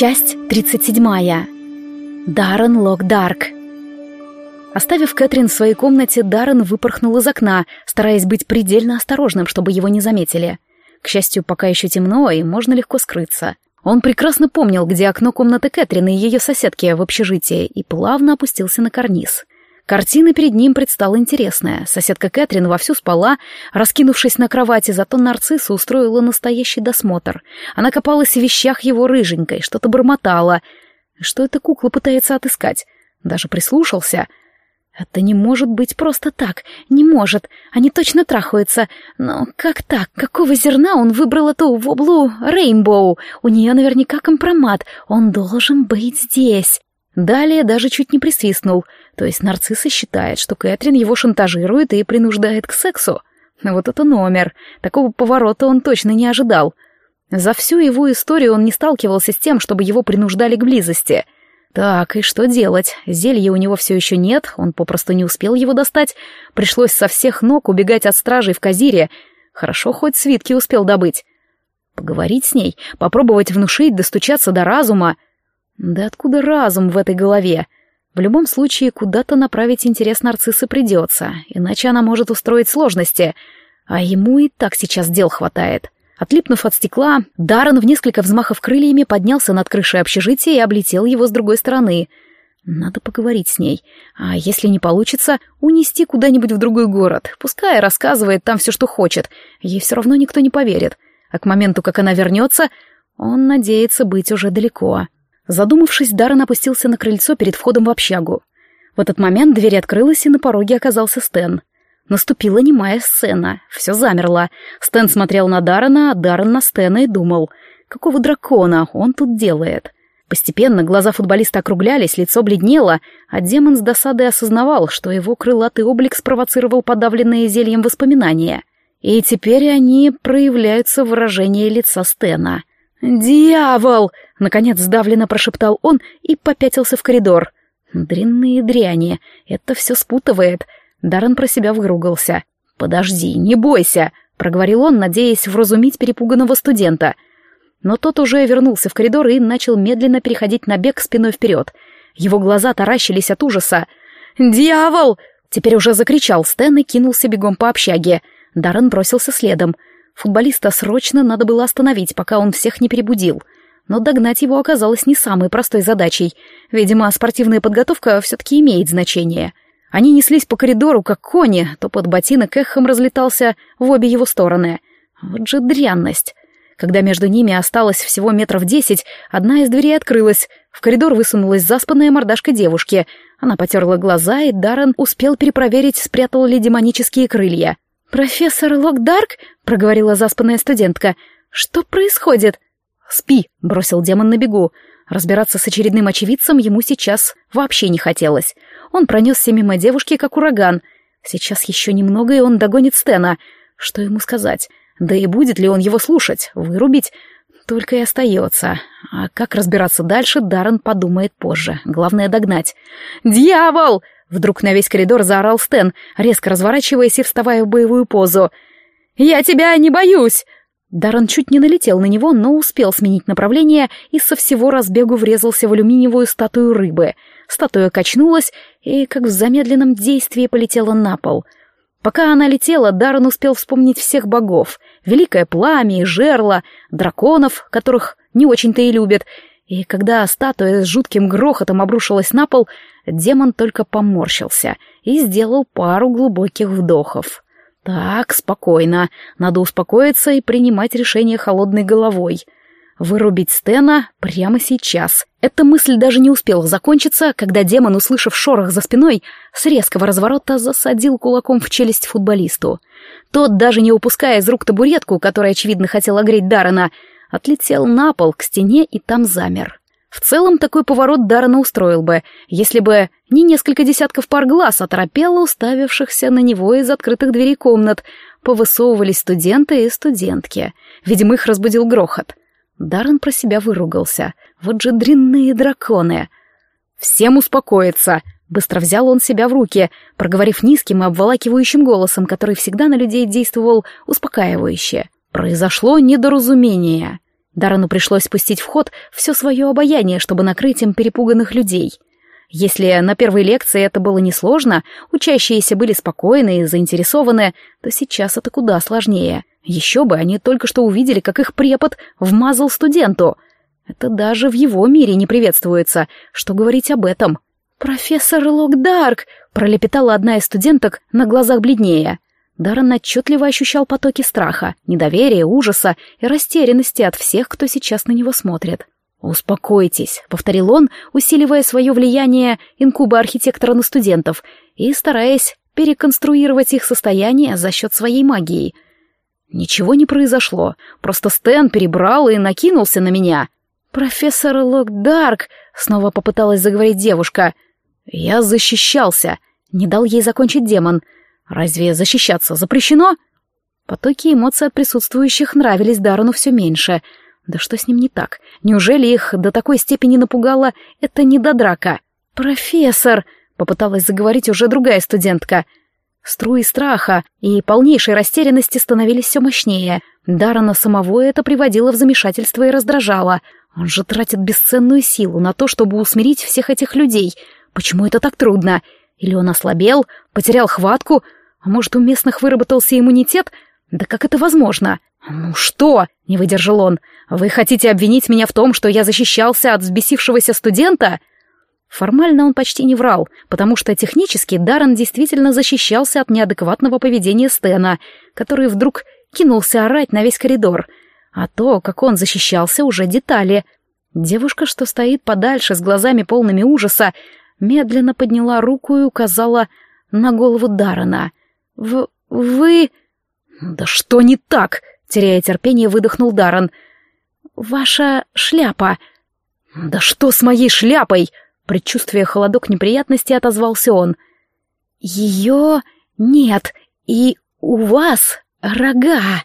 Часть 37. Даррен Локдарк. Оставив Кэтрин в своей комнате, Даррен выпорхнул из окна, стараясь быть предельно осторожным, чтобы его не заметили. К счастью, пока еще темно, и можно легко скрыться. Он прекрасно помнил, где окно комнаты Кэтрин и ее соседки в общежитии, и плавно опустился на карниз. Картина перед ним предстала интересная. Соседка Кэтрин вовсю спала, раскинувшись на кровати, зато нарцисса устроила настоящий досмотр. Она копалась в вещах его рыженькой, что-то бормотала. Что эта кукла пытается отыскать? Даже прислушался. Это не может быть просто так. Не может. Они точно трахаются. Но как так? Какого зерна он выбрал эту воблу Рейнбоу? У нее наверняка компромат. Он должен быть здесь. Далее даже чуть не присвистнул. То есть нарцисса считает, что Кэтрин его шантажирует и принуждает к сексу. Вот это номер. Такого поворота он точно не ожидал. За всю его историю он не сталкивался с тем, чтобы его принуждали к близости. Так, и что делать? Зелья у него все еще нет, он попросту не успел его достать. Пришлось со всех ног убегать от стражей в Казире. Хорошо, хоть свитки успел добыть. Поговорить с ней, попробовать внушить, достучаться до разума — да откуда разум в этой голове? В любом случае, куда-то направить интерес нарциссы придется, иначе она может устроить сложности, а ему и так сейчас дел хватает. Отлипнув от стекла, Даррен в несколько взмахов крыльями поднялся над крышей общежития и облетел его с другой стороны. Надо поговорить с ней, а если не получится, унести куда-нибудь в другой город. Пускай рассказывает там все, что хочет, ей все равно никто не поверит. А к моменту, как она вернется, он надеется быть уже далеко. Задумавшись, Даррен опустился на крыльцо перед входом в общагу. В этот момент дверь открылась, и на пороге оказался Стэн. Наступила немая сцена. Все замерло. Стэн смотрел на Даррена, а Даррен на Стэна и думал, какого дракона он тут делает. Постепенно глаза футболиста округлялись, лицо бледнело, а демон с досадой осознавал, что его крылатый облик спровоцировал подавленные зельем воспоминания. И теперь они проявляются в выражении лица Стена. «Дьявол!» — наконец сдавленно прошептал он и попятился в коридор. «Дрянные дряни, это все спутывает». Даррен про себя выругался. «Подожди, не бойся!» — проговорил он, надеясь вразумить перепуганного студента. Но тот уже вернулся в коридор и начал медленно переходить на бег спиной вперед. Его глаза таращились от ужаса. «Дьявол!» — теперь уже закричал Стэн и кинулся бегом по общаге. Даррен бросился следом — Футболиста срочно надо было остановить, пока он всех не перебудил. Но догнать его оказалось не самой простой задачей. Видимо, спортивная подготовка все-таки имеет значение. Они неслись по коридору, как кони, то под ботинок эхом разлетался в обе его стороны. Вот же дрянность. Когда между ними осталось всего метров десять, одна из дверей открылась. В коридор высунулась заспанная мордашка девушки. Она потерла глаза, и Даррен успел перепроверить, спрятал ли демонические крылья. «Профессор Локдарк?» — проговорила заспанная студентка. «Что происходит?» «Спи», — бросил демон на бегу. Разбираться с очередным очевидцем ему сейчас вообще не хотелось. Он пронесся мимо девушки, как ураган. Сейчас еще немного, и он догонит Стена. Что ему сказать? Да и будет ли он его слушать? Вырубить? Только и остается. А как разбираться дальше, Даррен подумает позже. Главное — догнать. «Дьявол!» Вдруг на весь коридор заорал Стэн, резко разворачиваясь и вставая в боевую позу. «Я тебя не боюсь!» Даррен чуть не налетел на него, но успел сменить направление и со всего разбегу врезался в алюминиевую статую рыбы. Статуя качнулась и, как в замедленном действии, полетела на пол. Пока она летела, Даррен успел вспомнить всех богов. Великое пламя и жерло, драконов, которых не очень-то и любят, и когда статуя с жутким грохотом обрушилась на пол, демон только поморщился и сделал пару глубоких вдохов. Так, спокойно, надо успокоиться и принимать решение холодной головой. Вырубить Стена прямо сейчас. Эта мысль даже не успела закончиться, когда демон, услышав шорох за спиной, с резкого разворота засадил кулаком в челюсть футболисту. Тот, даже не упуская из рук табуретку, которая, очевидно, хотел огреть Даррена, отлетел на пол к стене и там замер. В целом такой поворот Даррена устроил бы, если бы не несколько десятков пар глаз оторопело уставившихся на него из открытых дверей комнат, повысовывались студенты и студентки. Видимо, их разбудил грохот. Даррен про себя выругался. Вот же дрянные драконы! «Всем успокоиться!» Быстро взял он себя в руки, проговорив низким и обволакивающим голосом, который всегда на людей действовал успокаивающе. Произошло недоразумение. Дарану пришлось спустить в ход все свое обаяние, чтобы накрыть им перепуганных людей. Если на первой лекции это было несложно, учащиеся были спокойны и заинтересованы, то сейчас это куда сложнее. Еще бы, они только что увидели, как их препод вмазал студенту. Это даже в его мире не приветствуется. Что говорить об этом? «Профессор Локдарк!» — пролепетала одна из студенток на глазах бледнее. Даррен отчетливо ощущал потоки страха, недоверия, ужаса и растерянности от всех, кто сейчас на него смотрит. «Успокойтесь», — повторил он, усиливая свое влияние инкуба-архитектора на студентов и стараясь переконструировать их состояние за счет своей магии. «Ничего не произошло, просто Стэн перебрал и накинулся на меня». «Профессор Локдарк», — снова попыталась заговорить девушка. «Я защищался», — не дал ей закончить демон — Разве защищаться запрещено? Потоки эмоций от присутствующих нравились Даррену все меньше. Да что с ним не так? Неужели их до такой степени напугало это не до драка? «Профессор!» — попыталась заговорить уже другая студентка. Струи страха и полнейшей растерянности становились все мощнее. Даррена самого это приводило в замешательство и раздражало. Он же тратит бесценную силу на то, чтобы усмирить всех этих людей. Почему это так трудно? Или он ослабел, потерял хватку — а может, у местных выработался иммунитет? Да как это возможно? Ну что? Не выдержал он. Вы хотите обвинить меня в том, что я защищался от взбесившегося студента? Формально он почти не врал, потому что технически Даррен действительно защищался от неадекватного поведения Стена, который вдруг кинулся орать на весь коридор. А то, как он защищался, уже детали. Девушка, что стоит подальше, с глазами полными ужаса, медленно подняла руку и указала на голову Даррена — в... вы...» «Да что не так?» — теряя терпение, выдохнул Даррен. «Ваша шляпа...» «Да что с моей шляпой?» Предчувствуя холодок неприятности, отозвался он. «Ее нет, и у вас рога...»